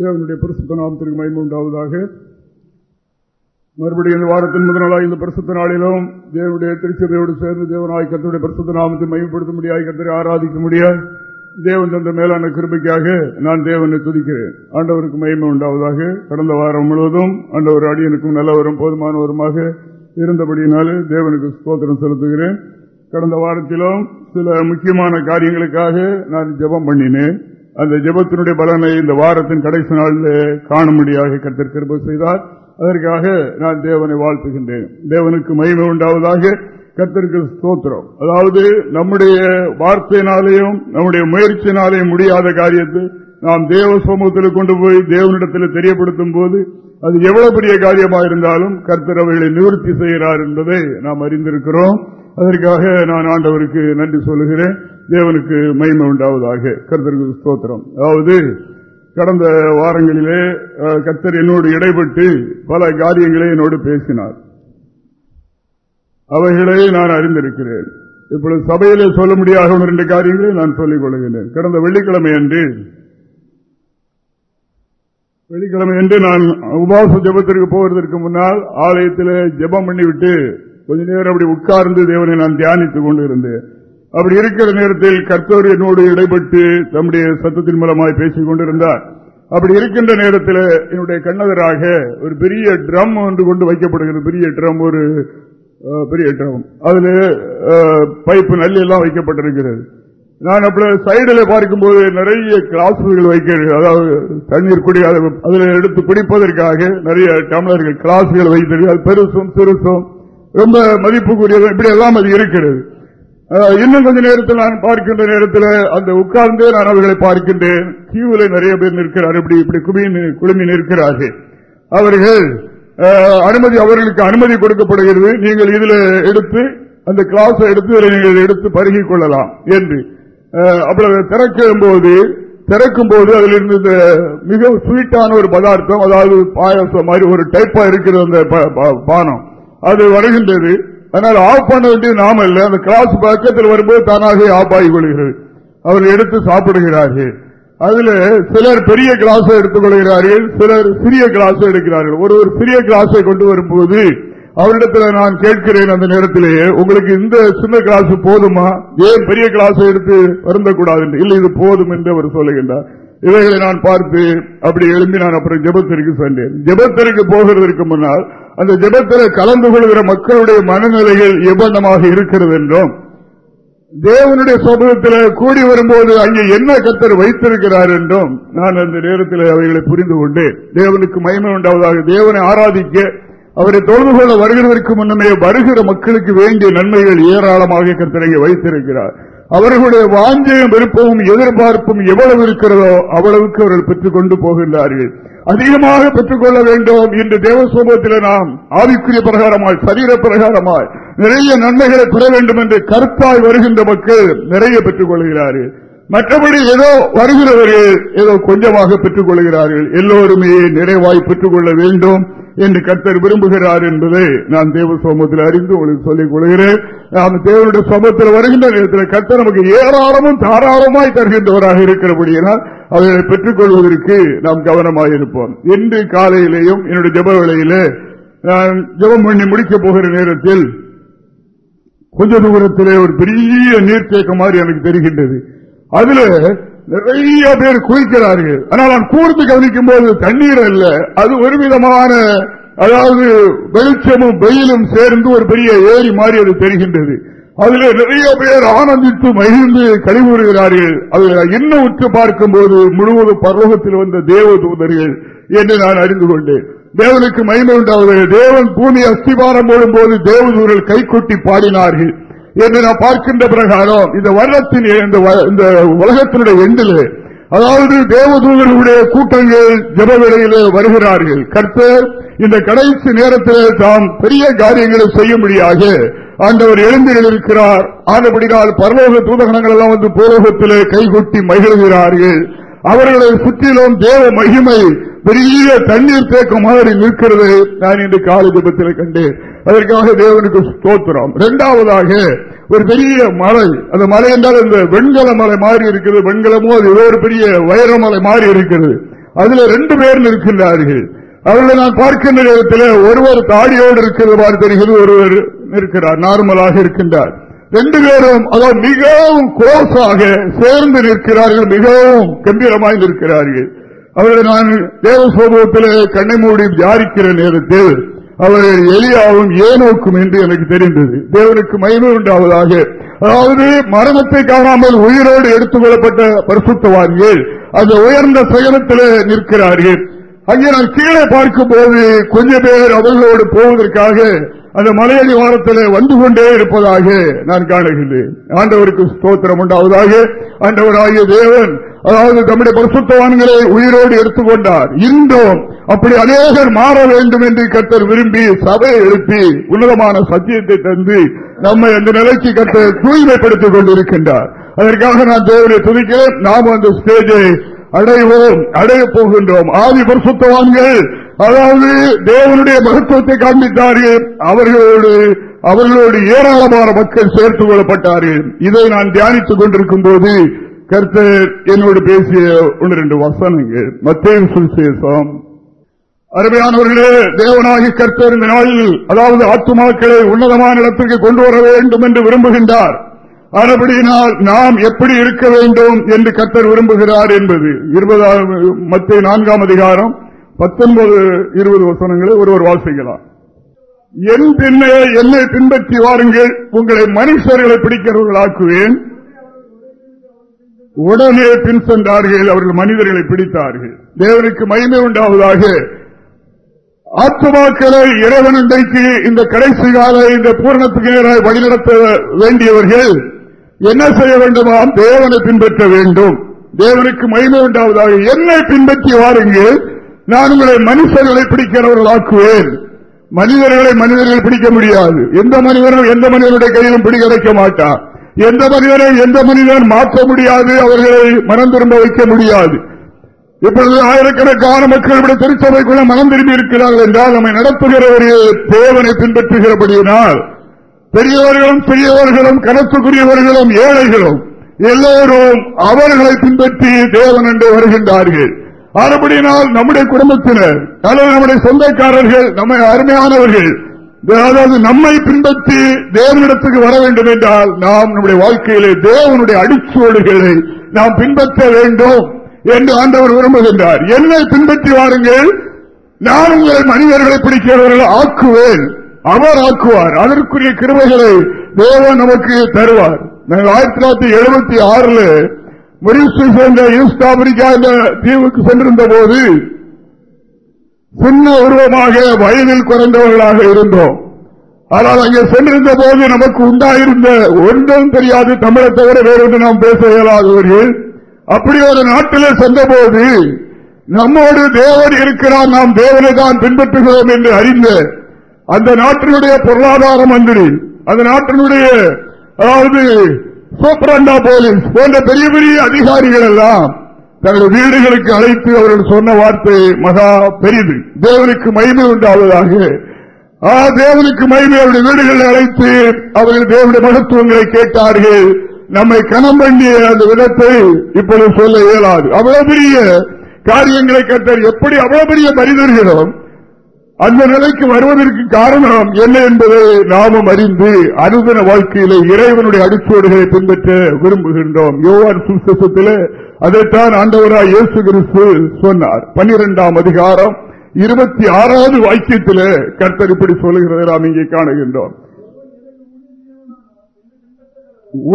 தேவனுடைய பரிசுத்த நாமத்திற்கு மயம் உண்டாவதாக. மறுபடியும் இந்த வாரத்தின் முதல் நாளாக இந்த பரிசுத்த நாளிலும் தேவனுடைய திருச்சபையோடு சேர்ந்து தேவனாய் கத்தருடைய பரிசுத்த நாமத்தை மையப்படுத்த முடியாது கத்தரை ஆராதிக்க முடியாது தேவன் தந்த மேலான கிருபைக்காக நான் தேவனை துதிக்கிறேன். ஆண்டவருக்கு மயிமை உண்டாவதாக. கடந்த வாரம் முழுவதும் ஆண்டவர் அடியனுக்கும் நல்லவரும் போதுமானவருமாக இருந்தபடியினாலே தேவனுக்கு ஸ்தோத்திரம் செலுத்துகிறேன். கடந்த வாரத்திலும் சில முக்கியமான காரியங்களுக்காக நான் ஜெபம் பண்ணினேன். அந்த ஜபத்தினுடைய பலனை இந்த வாரத்தின் கடைசி நாளில் காணும்படியாக கத்திருக்கிற செய்தார். அதற்காக நான் தேவனை வாழ்த்துகின்றேன். தேவனுக்கு மகிமை உண்டாவதாக கத்திற்கு ஸ்தோத்திரம். அதாவது நம்முடைய வார்த்தையினாலேயும் நம்முடைய முயற்சியினாலேயும் முடியாத காரியத்தை நாம் தேவ சமூகத்தில் கொண்டு போய் தேவனிடத்தில் தெரியப்படுத்தும் போது அது எவ்வளவு பெரிய காரியமாக இருந்தாலும் கர்த்தர் அவர்களை நிவர்த்தி செய்கிறார் என்பதை நாம் அறிந்திருக்கிறோம். அதற்காக நான் ஆண்டவருக்கு நன்றி சொல்லுகிறேன். தேவனுக்கு மயிமை உண்டாவதாக கருத்தருக்கு ஸ்தோத்திரம். அதாவது கடந்த வாரங்களிலே கர்த்தர் என்னோடு இடைப்பட்டு பல காரியங்களை என்னோடு பேசினார். அவைகளை நான் அறிந்திருக்கிறேன். இப்பொழுது சபையிலே சொல்ல முடியாத ஒன்று ரெண்டு காரியங்களை நான் சொல்லிக் கொள்கிறேன். கடந்த வெள்ளிக்கிழமை அன்று வெள்ளிக்கிழமை என்று நான் உபாச ஜபத்திற்கு போவதற்கு முன்னால் ஆலயத்தில் ஜபம் பண்ணிவிட்டு கொஞ்ச நேரம் அப்படி உட்கார்ந்து தேவனை நான் தியானித்துக் கொண்டு இருந்தேன் அப்படி இருக்கிற நேரத்தில் கர்த்தர் என்னோடு இடைப்பட்டு தம்முடைய சத்தத்தின் மூலமாய் பேசிக் கொண்டிருந்தார். அப்படி இருக்கின்ற நேரத்தில் என்னுடைய கண்ணதராக ஒரு பெரிய ட்ரம் ஒன்று கொண்டு வைக்கப்படுகிறது. பெரிய ட்ரம் ஒரு பெரிய ட்ரம். அதுல பைப்பு நல்லெல்லாம் வைக்கப்பட்டிருக்கிறது. நான் அப்படி சைடில் பார்க்கும்போது நிறைய கிளாஸ்கள் வைக்கிறது. அதாவது தண்ணீர் குடி அதில் எடுத்து குடிப்பதற்காக நிறைய டம்ளர்கள் கிளாஸ்கள் வைத்திருக்கு பெருசும் சிறுசும் ரொம்ப மதிப்புக்குரியது இப்படி எல்லாம் அது இருக்கிறது. இன்னும் கொஞ்ச நேரத்தில் நான் பார்க்கின்ற நேரத்தில் அந்த உட்கார்ந்தே நான் அவர்களை பார்க்கின்றேன். கியூல நிறைய பேர் நிற்கிறார். இப்படி இப்படி குழுமி நிற்கிறார்கள். அவர்கள் அனுமதி அவர்களுக்கு அனுமதி கொடுக்கப்படுகிறது. நீங்கள் இதுல எடுத்து அந்த கிளாஸ் எடுத்து நீங்கள் எடுத்து பருகிக் கொள்ளலாம் என்று. அவ்வளவு திறக்கும் போது திறக்கும் போது அதிலிருந்து இந்த மிக ஸ்வீட்டான ஒரு பதார்த்தம் அதாவது பாயசம் மாதிரி ஒரு டைப்பா இருக்கிற அந்த பானம் அது வருகின்றது. அதனால் ஆஃப் பண்ண வேண்டிய நாம இல்லை. அந்த கிளாஸ் பக்கத்தில் வரும்போது தானாகவே ஆஃப் ஆகி கொள்கிறது அவர்கள் எடுத்து சாப்பிடுகிறார்கள். அதுல சிலர் பெரிய கிளாஸை எடுத்துக்கொள்கிறார்கள் சிலர் சிறிய கிளாஸை எடுக்கிறார்கள். ஒரு ஒரு சிறிய கிளாஸை கொண்டு வரும்போது அவரிடத்தில் நான் கேட்கிறேன் அந்த நேரத்திலேயே உங்களுக்கு இந்த சின்ன கிளாஸ் போதுமா? ஏன் பெரிய கிளாஸை எடுத்து வருந்தக்கூடாது? இல்லை இது போதும் என்று அவர் சொல்லுகின்றார். இவைகளை நான் பார்த்து அப்படி எழும்பி நான் அப்புறம் ஜபத்திற்கு சென்றேன். ஜபத்திற்கு போகிறதற்கு முன்னால் அந்த ஜபத்தில் கலந்து கொள்கிற மக்களுடைய மனநிலைகள் எவ்வளமாக இருக்கிறது என்றும் தேவனுடைய சமூகத்தில் கூடி வரும்போது அங்கே என்ன கத்தர் வைத்திருக்கிறார் என்றும் நான் அந்த நேரத்தில் அவைகளை புரிந்து கொண்டு தேவனுக்கு மயமை உண்டாவதாக தேவனை ஆராதிக்க அவரை தொழுது கொள்ள வருகிறதற்கு முன்னமே வருகிற மக்களுக்கு வேண்டிய நன்மைகள் ஏராளமாக கத்திரங்க வைத்திருக்கிறார். அவர்களுடைய வாஞ்சையும் விருப்பமும் எதிர்பார்ப்பும் எவ்வளவு இருக்கிறதோ அவ்வளவுக்கு அவர்கள் பெற்றுக் கொண்டு போகின்றார்கள். அதிகமாக பெற்றுக்கொள்ள வேண்டும் என்று தேவ சமூகத்தில் நாம் ஆவிக்குரிய பிரகாரமாய் சரீர பிரகாரமாய் நிறைய நன்மைகளை பெற வேண்டும் என்று கருத்தாய் வருகின்ற மக்கள் நிறைய பெற்றுக் கொள்கிறார்கள். மற்றபடி ஏதோ வருகிறவர்கள் ஏதோ கொஞ்சமாக பெற்றுக் கொள்கிறார்கள். எல்லோருமே நிறைவாய் பெற்றுக் கொள்ள வேண்டும். என்று கர்த்தர் விரும்புகிறார் என்பதை நான் தேவ சோமத்தில் அறிந்து உங்களுக்கு சொல்லிக் கொள்கிறேன். நாம் தேவனுடைய சோமத்தில் வருகின்ற நேரத்தில் கர்த்தர் நமக்கு ஏராளமும் தாராளமாய் தருகின்றவராக இருக்கிறபடியால் அவர்களை பெற்றுக் கொள்வதற்கு நாம் கவனமாக இருப்போம். இன்று காலையிலேயும் என்னுடைய ஜப வேளையிலே நான் ஜபம் பண்ணி முடிக்கப் போகிற நேரத்தில் கொஞ்ச தூரத்திலே ஒரு பெரிய நீர்த்தேக்க மாதிரி எனக்கு தெரிகின்றது. அதுல நிறைய பேர் குளிக்கிறார்கள். ஆனால் நான் கூர்ந்து கவனிக்கும் போது தண்ணீர் அல்ல. அது ஒரு விதமான அதாவது வெளிச்சமும் வெயிலும் சேர்ந்து ஒரு பெரிய ஏரி மாதிரி அது தெரிகின்றது. அதுல நிறைய பேர் ஆனந்தித்து மகிழ்ந்து கழிவுறுகிறார்கள் அதில் என்ன உற்று பார்க்கும் போது முழுவதும் பர்வகத்தில் வந்த தேவ தூதர்கள் என்று நான் அறிந்து கொண்டேன். தேவனுக்கு மகிமை உண்டாவது தேவன் பூமி அஸ்திபாரம் போடும் போது தேவதூர்கள் கைகொட்டி பாடினார்கள். என்று நான் பார்க்கின்ற பிரகாரம் இந்த வருடத்தின் இந்த உலகத்தினுடைய எண்டில் அதாவது தேவதூதர்களுடைய கூட்டங்கள் ஜபவிலையிலே வருகிறார்கள். கர்த்தர் இந்த கடைசி நேரத்தில் தாம் பெரிய காரியங்களை செய்யும்படியாக ஆண்டவர் எழுந்திருக்கிறார். ஆனபடினால் பரலோக தூதகணங்கள் எல்லாம் வந்து பூலோகத்திலே கைகொட்டி மகிழ்கிறார்கள். அவர்களை சுற்றிலும் தேவ மகிமை பெரிய தண்ணீர் தேக்கம் மாதிரி நிற்கிறது. நான் இன்று காலை ஜபத்தில் கண்டேன். அதற்காக தேவனுக்கு ஸ்தோத்திரம். இரண்டாவதாக ஒரு பெரிய மலை. அந்த மலை என்றால் இந்த வெண்கல மலை மாறி இருக்கிறது. வெண்கலமோ அது ஒரு பெரிய வைரமலை மாறி இருக்கிறது. அதுல ரெண்டு பேர் நிற்கின்றார்கள். அவர்களை நான் பார்க்கின்ற நேரத்தில் ஒருவர் தாடியோடு இருக்கிறது மாதிரி தெரிகிறது ஒருவர் இருக்கிறார் நார்மலாக இருக்கின்றார். ரெண்டு பேரும் அதாவது மிகவும் குளோஸாக சேர்ந்து நிற்கிறார்கள் மிகவும் கம்பீரமாய் நிற்கிறார்கள். அவர்களை நான் தேவ சோபத்தில் கண்ணை மூடி ஜாரிக்கிற நேரத்தில் அவர்கள் எளியாவும் ஏனோக்கும் என்று எனக்கு தெரிந்தது. தேவனுக்கு மயிமை உண்டாவதாக. அதாவது மரணத்தை காணாமல் உயிரோடு எடுத்துக்கொள்ளப்பட்ட பரிசுத்தவார்கள் அந்த உயர்ந்த சகலத்தில் நிற்கிறார்கள். அங்கே நான் கீழே பார்க்கும் போது கொஞ்ச பேர் அவர்களோடு போவதற்காக அந்த மலையடி வாரத்தில் வந்து கொண்டே இருப்பதாக நான் காணுகின்றேன். ஆண்டவருக்கு ஸ்தோத்திரம் உண்டாவதாக. ஆண்டவராகிய தேவன் அதாவது தம்முடைய பரிசுத்தவான்களை உயிரோடு எடுத்துக்கொண்டார். இன்றும் அப்படி அநேகர் மாற வேண்டும் என்று கத்தர் விரும்பி சபையை எழுப்பி உன்னதமான சத்தியத்தை தந்து நம்மை அந்த நிலைக்கு கத்தர் தூய்மைப்படுத்திக் கொண்டிருக்கின்றார். அதற்காக நான் தேவனை துதிக்கிறேன். நாம் அந்த ஸ்டேஜை அடைவோம் அடைய போகின்றோம். ஆதி பரிசுத்தவான்கள் அதாவது தேவனுடைய மகத்துவத்தை காண்பித்தார்கள் அவர்களோடு அவர்களோடு ஏராளமான மக்கள் சேர்த்துக் கொள்ளப்பட்டார்கள் இதை நான் தியானித்துக் கொண்டிருக்கும் போது கர்த்தர் என்னோடு பேசிய ஒன்று ரெண்டு வசனங்கள். மத்திய சுவிசேஷம். அருமையானவர்களே தேவனாகி கர்த்தர் இந்த நாளில் அதாவது ஆத்துமாக்களை உன்னதமான இடத்திற்கு கொண்டு வர வேண்டும் என்று விரும்புகின்றார். அதுபடியினால் நாம் எப்படி இருக்க வேண்டும் என்று கர்த்தர் விரும்புகிறார் என்பது. இருபதாம் மத்திய நான்காம் அதிகாரம் பத்தொன்பது இருபது வசனங்களை ஒருவர் வாசிக்கலாம். என் பின்னே என்னை பின்பற்றி வாருங்கள் உங்களை மனுஷர்களை பிடிக்கிறவர்களாக்குவேன். உடனே பின் சென்றார்கள் அவர்கள் மனிதர்களை பிடித்தார்கள். தேவனுக்கு மகிமை உண்டாவதாக. ஆத்மாக்களை இறைவனண்டைக்கு இந்த கடைசி கால இந்த பூரணத்துக்கு நேராக வழிநடத்த வேண்டியவர்கள் என்ன செய்ய வேண்டுமாம்? தேவனை பின்பற்ற வேண்டும். தேவனுக்கு மகிமை உண்டாவதாக. என்னை பின்பற்றி வாருங்கள் நான் உங்களை மனுஷர்களை பிடிக்கிறவர்களாக்குவேன் மனிதர்களை மனிதர்கள் பிடிக்க முடியாது. எந்த மனிதனும் எந்த மனிதனுடைய கையிலும் பிடிக்க வைக்க மாட்டான் எந்த மனிதனை எந்த மனிதன் மாற்ற முடியாது அவர்களை மனம் திரும்ப வைக்க முடியாது. இப்பொழுது ஆயிரக்கணக்கான மக்கள் இப்படி திருச்சபைக்குள்ள மனம் திரும்பி இருக்கிறார்கள் என்றால் நம்மை நடத்துகிற ஒரு தேவனை பின்பற்றுகிறபடியினால் பெரியவர்களும் பெரியவர்களும் கணத்துக்குரியவர்களும் ஏழைகளும் எல்லோரும் அவர்களை பின்பற்றி தேவன் என்று வருகின்றார்கள். மறுபடியினால் நம்முடைய குடும்பத்தினர் அல்லது நம்முடைய சொந்தக்காரர்கள் நம்மை அருமையானவர்கள் அதாவது நம்மை பின்பற்றி தேவனிடத்துக்கு வர வேண்டும் என்றால் நாம் நம்முடைய வாழ்க்கையிலே தேவனுடைய அடிச்சுவடுகளை நாம் பின்பற்ற வேண்டும் என்று ஆண்டவர் விரும்புகின்றார். என்னை பின்பற்றி வாருங்கள். நான் உங்களை மனிதர்களை பிடிக்கிறவர்கள் ஆக்குவேன். அவர் ஆக்குவார். அதற்குரிய கிருமைகளை தேவன் நமக்கு தருவார். நாங்கள் ஆயிரத்தி தொள்ளாயிரத்தி எழுபத்தி ஆறுல மொரிசை சேர்ந்த ஈஸ்ட் ஆப்பிரிக்கா என்ற தீவுக்கு சென்றிருந்த போது சின்ன உருவமாக வயதில் குறைந்தவர்களாக இருந்தோம். ஆனால் அங்கே சென்றிருந்த போது நமக்கு உண்டாயிருந்த ஒன்றும் தெரியாது. தமிழை தவிர வேறொன்று நாம் பேச இயலாதவர்கள். அப்படி ஒரு நாட்டிலே சென்றபோது நம்மோடு தேவன் இருக்கிறார். நாம் தேவனை தான் பின்பற்றுகிறோம் என்று அறிந்த அந்த நாட்டினுடைய பொருளாதார மந்திரி அந்த நாட்டினுடைய அதாவது சூப்பராண்டா போலீஸ் போன்ற பெரிய பெரிய அதிகாரிகள் எல்லாம் தங்கள் வீடுகளுக்கு அழைத்து அவர்கள் சொன்ன வார்த்தை மகா பெரிது. தேவனுக்கு மகிமை உண்டாவதாக. தேவனுக்கு மகிமை அவருடைய வீடுகளை அழைத்து அவர்கள் தேவனுடைய மகத்துவங்களை கேட்டார்கள். நம்மை கணம் பண்ணிய அந்த விதத்தை இப்பொழுது சொல்ல இயலாது. அவ்வளவு பெரிய காரியங்களை கட்டார் எப்படி அவ்வளவு பெரிய மனிதர்களும் அந்த நிலைக்கு வருவதற்கு காரணம் என்ன என்பதை நாமும் அறிந்து அனுதன வாழ்க்கையில இறைவனுடைய அடிச்சோடுகளை பின்பற்ற விரும்புகின்றோம். யோவான் சுசத்தில் அதைத்தான் ஆண்டவராய் இயேசு கிறிஸ்து சொன்னார். பன்னிரெண்டாம் அதிகாரம் இருபத்தி ஆறாவது வாக்கியத்தில் கர்த்தர் இப்படி சொல்லுகிறதை நாம் இங்கே காணுகின்றோம்.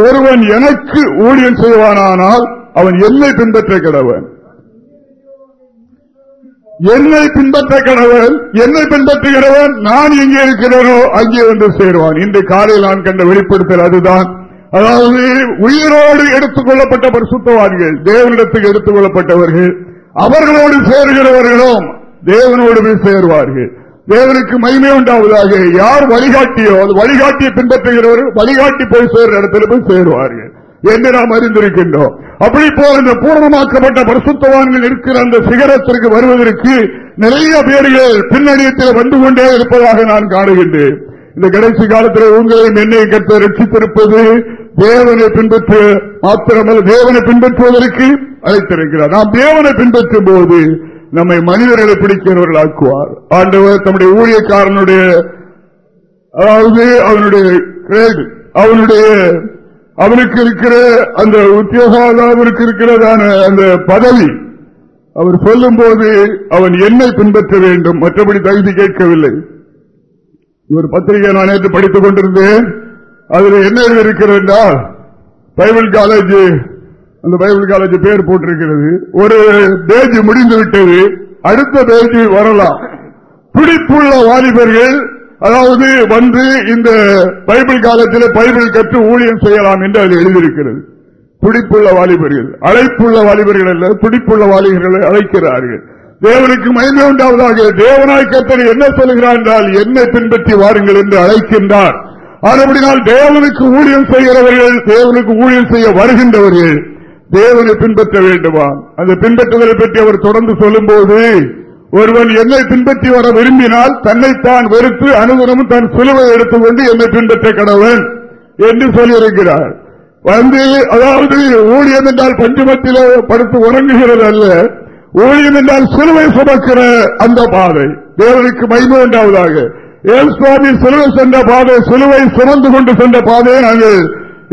ஒருவன் எனக்கு ஊழியன் செய்வானால் அவன் என்னை பின்பற்ற கிடவன். என்னை பின்பற்ற கணவன் என்னை பின்பற்றுகிறவன் நான் எங்கே இருக்கிறேனோ அங்கே வந்து சேருவான். இன்று காலையில் நான் கண்ட வெளிப்படுத்தல் அதுதான். அதாவது உயிரோடு எடுத்துக் கொள்ளப்பட்ட பரிசுத்தவான்கள் தேவனிடத்துக்கு எடுத்துக் கொள்ளப்பட்டவர்கள் அவர்களோடு சேர்கிறவர்களும் தேவனோடு சேருவார்கள். தேவனுக்கு மகிமை உண்டாவதாக யார் வழிகாட்டியோ அது வழிகாட்டியை பின்பற்றுகிறவர்கள் வழிகாட்டி போய் சேர்ற இடத்துல போய் சேருவார்கள். என்று நாம் அறிந்திருக்கின்றோம். அப்படி போல இந்த பூர்ணமாக்கப்பட்ட பரிசுத்தவான்கள் இருக்கிற அந்த சிகரத்திற்கு வருவதற்கு நிறைய பேர்கள் பின்னணியத்தில் வந்து கொண்டே இருப்பதாக நான் காணுகின்றேன். இந்த கடைசி காலத்தில் உங்களையும் என்னை கற்று ரட்சித்திருப்பது தேவனை பின்பற்ற மாத்திரமல்ல தேவனை பின்பற்றுவதற்கு அழைத்திருக்கிறார். நாம் தேவனை பின்பற்றும் போது நம்மை மனிதர்களை பிடிக்கிறவர்கள் ஆக்குவார். ஆண்டவர் தம்முடைய ஊழியக்காரனுடைய அதாவது அவனுடைய கிரேடு அவனுடைய அவனுக்கு இருக்கிற அந்த உத்தியோகம் அவருக்கு இருக்கிறதான அந்த பதவி அவர் சொல்லும் போது அவன் என்னை பின்பற்ற வேண்டும் மற்றபடி தகுதி கேட்கவில்லை. இவர் பத்திரிகை நான் நேற்று படித்துக் கொண்டிருந்தேன். அதில் என்ன இருக்கிறது பைபிள் காலேஜ் அந்த பைபிள் காலேஜ் பேர் போட்டிருக்கிறது. ஒரு பேஜ் முடிந்து விட்டது அடுத்த பேஜ் வரலாம். பிடிப்புள்ள வாலிபர்கள் அதாவது வந்து இந்த பைபிள் காலத்தில் பைபிள் கற்று ஊழியம் செய்யலாம் என்று அதில் எழுதியிருக்கிறது. பிடிப்புள்ள வாலிபர்கள் அழைப்புள்ள வாலிபர்கள் அல்ல பிடிப்புள்ள வாலிபர்களை அழைக்கிறார்கள். தேவனுக்கு மயமே உண்டாவதாக தேவனாய் கத்தனை என்ன சொல்கிறார் என்றால் என்னை பின்பற்றி வாருங்கள் என்று அழைக்கின்றார். ஆனபடினால் தேவனுக்கு ஊழியம் செய்கிறவர்கள் தேவனுக்கு ஊழியம் செய்ய வருகின்றவர்கள் தேவனை பின்பற்ற வேண்டுமா? அந்த பின்பற்றுதலை பற்றி அவர் தொடர்ந்து சொல்லும் போது ஒருவன் என்னை பின்பற்றி வர விரும்பினால் தன்னை தான் வெறுத்து அனுகுணமும் தன் சிலுவை எடுத்துக்கொண்டு என்னை பின்பற்ற கடவன் என்று சொல்லியிருக்கிறார். வந்து அதாவது ஊழியம் என்றால் பஞ்சமத்தில் படுத்து உறங்குகிறது அல்ல ஊழியம் என்றால் சிலுவை சுமக்கிற அந்த பாதை. தேவனுக்கு மகிமை உண்டாவதாக. ஏன் சுவாமி சிலுவை சென்ற பாதை சிலுவை சுமந்து கொண்டு சென்ற பாதையை நாங்கள்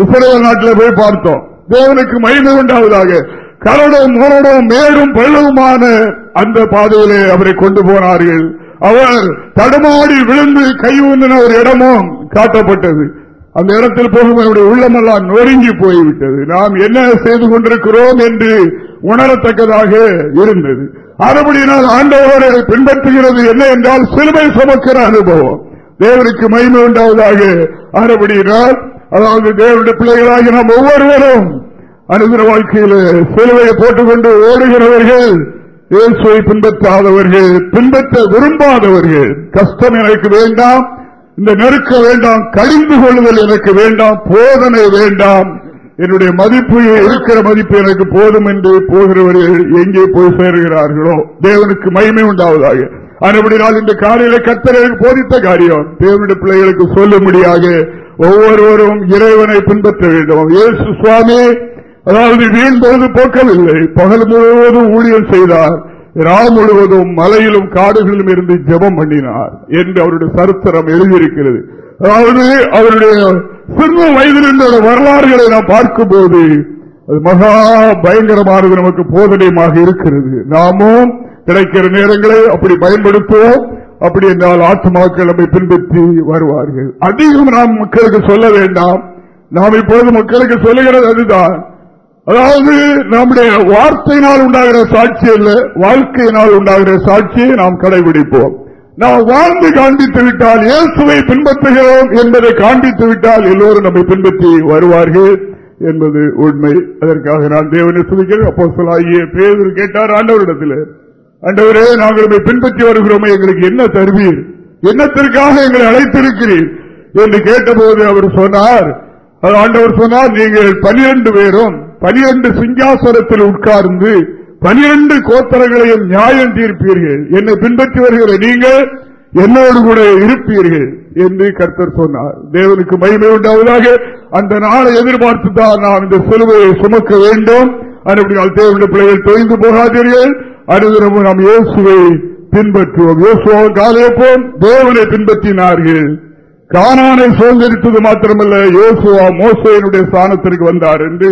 இஸ்ரேல் நாட்டில் போய் பார்த்தோம். தேவனுக்கு மகிமை உண்டாவதாக. கரடும் முரடும் மேடும் பள்ளவுமான அந்த பாதையிலே அவரை கொண்டு போனார்கள். அவர் தடுமாடி விழுந்து கை ஊந்தின ஒரு இடமும் காட்டப்பட்டது. அந்த இடத்தில் போகும் அவருடைய உள்ளமெல்லாம் நொறுங்கி போய்விட்டது. நாம் என்ன செய்து கொண்டிருக்கிறோம் என்று உணரத்தக்கதாக இருந்தது. அறுபடியினால் ஆண்டவரை பின்பற்றுகிறது என்ன என்றால் சிறுமை சுமக்கிற அனுபவம். தேவனுக்கு மகிமை உண்டாவதாக. அறுபடியினால் அதாவது தேவனுடைய பிள்ளைகளாகி நாம் ஒவ்வொருவரும் அனுதின வாழ்க்கையில் சிலுவையை போட்டுக்கொண்டு ஓடுகிறவர்கள் இயேசுவை பின்பற்றாதவர்கள் பின்பற்ற விரும்பாதவர்கள். கஷ்டம் எனக்கு வேண்டாம் இந்த நெருக்க வேண்டாம் கழிந்து கொள்ளுதல் எனக்கு வேண்டாம் போதனை வேண்டாம். என்னுடைய மதிப்பு இருக்கிற மதிப்பு எனக்கு போதும் என்று போகிறவர்கள் எங்கே போய் சேருகிறார்களோ தேவனுக்கு மகிமை உண்டாவதாக. அதுபடினால் இந்த காலையில கத்தர்களுக்கு போதித்த காரியம். தேவனுடைய பிள்ளைகளுக்கு சொல்லும்படியாக ஒவ்வொருவரும் இறைவனை பின்பற்ற வேண்டும். இயேசு சுவாமி அதாவது வீண் பொழுது போக்கவில்லை பகல் முழுவதும் ஊழியர் செய்தார். ரா முழுவதும் மலையிலும் காடுகளிலும் இருந்து ஜபம் பண்ணினார் என்று அவருடைய சரித்திரம் எழுதியிருக்கிறது. அதாவது அவருடைய சிறு வயதில் வரலாறுகளை நாம் பார்க்கும் போது அது மகா பயங்கரமானது நமக்கு போதனையமாக இருக்கிறது. நாமும் கிடைக்கிற நேரங்களை அப்படி பயன்படுத்துவோம். அப்படி என்றால் ஆத்மாக்கள் நம்மை பின்பற்றி வருவார்கள். அதிகம் நாம் மக்களுக்கு சொல்ல வேண்டாம். நாம் இப்பொழுது மக்களுக்கு சொல்லுகிறது அதுதான். அதாவது நம்முடைய வார்த்தையினால் உண்டாகிற சாட்சி அல்ல வாழ்க்கையினால் உண்டாகிற சாட்சியை நாம் கடைபிடிப்போம். நாம் வாழ்ந்து காண்பித்து விட்டால் இயேசுவை பின்பற்றுகிறோம் என்பதை காண்பித்து விட்டால் எல்லோரும் நம்மை பின்பற்றி வருவார்கள் என்பது உண்மை. அதற்காக நான் தேவனை சுதிக்கிறேன் அப்போ சொல்லாகிய பேர் கேட்டார் ஆண்டவரிடத்தில் ஆண்டவரே நாங்கள் பின்பற்றி வருகிறோமே எங்களுக்கு என்ன தருவீர்? என்னத்திற்காக எங்களை அழைத்திருக்கிறீர்? என்று கேட்டபோது அவர் சொன்னார் ஆண்டவர் சொன்னார் நீங்கள் பனிரெண்டு பேரும் பனிரெண்டு சிங்காசனத்தில் உட்கார்ந்து பனிரெண்டு கோத்தரங்களையும் நியாயம் தீர்ப்பீர்கள். என்னை பின்பற்றி வருகிற நீங்கள் என்னோடு கூட இருப்பீர்கள் என்று கர்த்தர் சொன்னார். தேவனுக்கு மகிமை உண்டாவதாக. அந்த நாளை எதிர்பார்த்து தான் நாம் இந்த சிலுவையை சுமக்க வேண்டும். அதுபடியால் தேவனுடைய பிள்ளைகள் தொய்ந்து போகாதீர்கள். அனுதினமும் நாம் இயேசுவை பின்பற்றுவோம். இயேசுவோம் காலையப்போம் தேவனை பின்பற்றினார்கள். காணானை சுதந்திரித்தது மாத்திரமல்ல இயேசுவா மோசையனுடைய ஸ்தானத்திற்கு வந்தார் என்று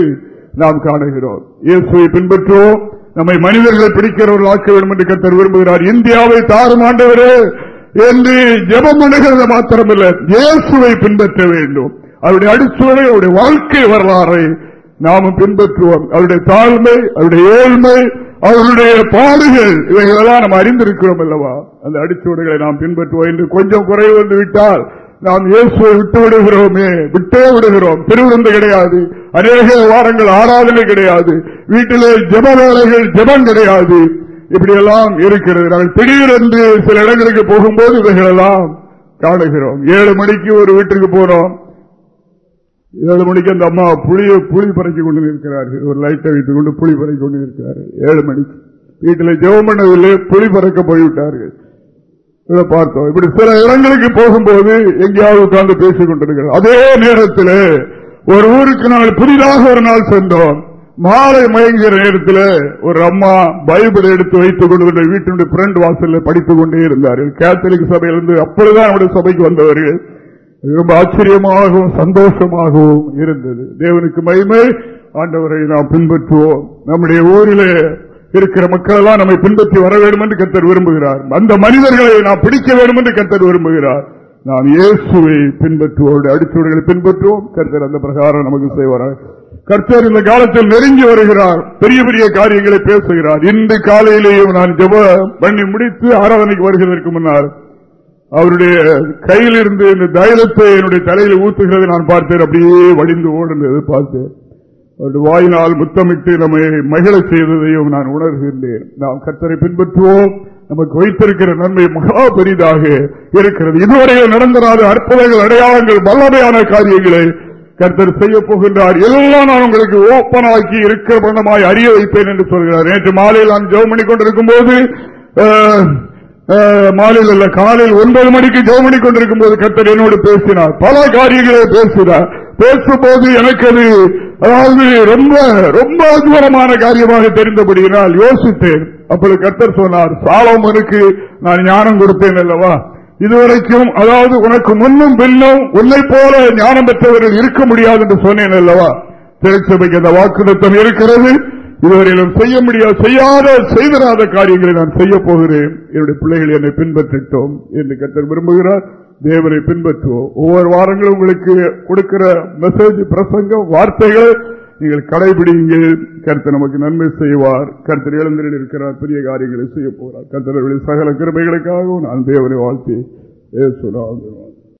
நாம் காணுகிறோம். இயேசுவை பின்பற்றுவோம். நம்மை மனிதர்களை பிடிக்கிறவர்கள் ஆக்க வேண்டும் என்று கத்தர் விரும்புகிறார். இந்தியாவை தாறுமாண்டவரே என்று ஜபம் பண்ணுகிறது மாத்திரமல்ல இயேசுவை பின்பற்ற வேண்டும். அவருடைய அடிச்சுவரை அவருடைய வாழ்க்கை வரலாறை நாமும் பின்பற்றுவோம். அவருடைய தாழ்மை அவருடைய ஏழ்மை அவருடைய பாடுகள் இவைகளெல்லாம் நாம் அறிந்திருக்கிறோம் அல்லவா? அந்த அடிச்சுவடுகளை நாம் பின்பற்றுவோம் என்று கொஞ்சம் குறைவு வந்து விட்டால் நாம் இயேசுவை விட்டு விடுகிறோமே விட்டே விடுகிறோம். திருவிருந்து கிடையாது. அநேக வாரங்கள் ஆராதனை கிடையாது. வீட்டிலே ஜப வேலைகள் ஜபம் கிடையாது. இப்படியெல்லாம் இருக்கிறது. நாங்கள் திடீரென்று சில இடங்களுக்கு போகும்போது இவைகளெல்லாம் காணுகிறோம். ஏழு மணிக்கு ஒரு வீட்டுக்கு போறோம். ஏழு மணிக்கு அந்த அம்மா புளிய புளி பறக்கி கொண்டு இருக்கிறார்கள் ஒரு லைட்டை வைத்துக் கொண்டு புளி பறக்கி கொண்டு இருக்கிறார்கள் ஏழு மணிக்கு. வீட்டில் ஜெவம் புளி பறக்க போய்விட்டார்கள். இதை பார்த்தோம். இப்படி சில இடங்களுக்கு போகும்போது எங்கேயாவது உட்கார்ந்து பேசிக் கொண்டிருக்கிறோம் அதே நேரத்தில் ஒரு ஊருக்கு நாங்கள் புதிதாக ஒரு நாள் சென்றோம். மாலை மயங்குகிற நேரத்தில் ஒரு அம்மா பைபிள் எடுத்து வைத்துக் கொண்டு வீட்டினுடைய பிரண்ட் வாசலில் படித்துக் கொண்டே இருந்தார்கள். கேத்தலிக் சபையிலிருந்து அப்பொழுதுதான் நம்முடைய சபைக்கு வந்தவர்கள். ரொம்ப ஆச்சரியமாகவும் சந்தோஷமாகவும் இருந்தது. தேவனுக்கு மகிமை. ஆண்டவரை நாம் பின்பற்றுவோம். நம்முடைய ஊரிலே இருக்கிற மக்கள் எல்லாம் நம்மை பின்பற்றி வர வேண்டும் என்று கத்தர் விரும்புகிறார். அந்த மனிதர்களை நாம் பிடிக்க வேண்டும் என்று கத்தர் விரும்புகிறார். நாம் இயேசுவை பின்பற்றுவோம். அடித்தவர்களை பின்பற்றுவோம். கர்த்தர் அந்த பிரகாரம் நமக்கு செய்வார்கள் கர்த்தர் இந்த காலத்தில் நெருங்கி வருகிறார். பெரிய பெரிய காரியங்களை பேசுகிறார். இந்த காலையிலேயும் நான் ஜப பண்ணி முடித்து ஆராதனைக்கு வருகிறதற்கு முன்னால் அவருடைய கையில் இருந்து இந்த தைலத்தை என்னுடைய தலையில் ஊத்துகிறதை நான் பார்த்தேன். அப்படியே வடிந்து ஓடுன்றது பார்த்தேன். அவருடைய வாயினால் முத்தமிட்டு நம்மை மகிழ செய்ததையும் நான் உணர்கின்றேன். நாம் கத்தரை பின்பற்றுவோம். நமக்கு வைத்திருக்கிற நன்மை மகா பெரிதாக இருக்கிறது. இதுவரையில் நடந்தராத அற்புதங்கள் அடையாளங்கள் வல்லமையான காரியங்களை கர்த்தர் செய்ய போகின்றார். எல்லாம் நான் உங்களுக்கு ஓப்பனாக்கி இருக்கிற பண்ணமாய் அறிய வைப்பேன் என்று சொல்கிறார். நேற்று மாலையில் நான் ஜெவம் பண்ணி கொண்டிருக்கும் போது மாலையில் அல்ல காலையில் ஒன்பது மணிக்கு ஜெவம் பண்ணி கொண்டிருக்கும் போது கர்த்தர் என்னோடு பேசினார். பல காரியங்களை பேசினார். பேசும்போது எனக்கு அது அதாவது ரொம்ப ரொம்ப தூரமான காரியமாக தெரிந்தபடியினால் யோசித்தேன். அப்படி கர்த்தர் சொன்னார் சாலோமனுக்கு நான் ஞானம் கொடுத்தேன் அல்லவா? இதுவரைக்கும் அதாவது உனக்கு முன்னும் பின்னும் உன்னை போல ஞானம் பெற்றவர்கள் இருக்க முடியாது என்று சொன்னேன் அல்லவா? திருச்சபைக்கு அந்த வாக்குத்தம் இருக்கிறது. இதுவரையிலும் செய்ய முடியாது செய்யாத செய்திடாத காரியங்களை நான் செய்ய போகிறேன். என்னுடைய பிள்ளைகள் என்னை பின்பற்றிட்டோம் என்று கத்தர் விரும்புகிறார். தேவனை பின்பற்றுவோம். ஒவ்வொரு வாரங்களும் உங்களுக்கு கொடுக்கிற மெசேஜ் பிரசங்கம் வார்த்தைகள் நீங்கள் கடைபிடிங்கள் கருத்து நமக்கு நன்மை செய்வார். கருத்து இழந்திரில் இருக்கிறார். பெரிய காரியங்களை செய்ய போகிறார். கருத்தர்களுடைய சகல கிருமைகளுக்காகவும் நான் தேவனை வாழ்த்தி ஏசுரான்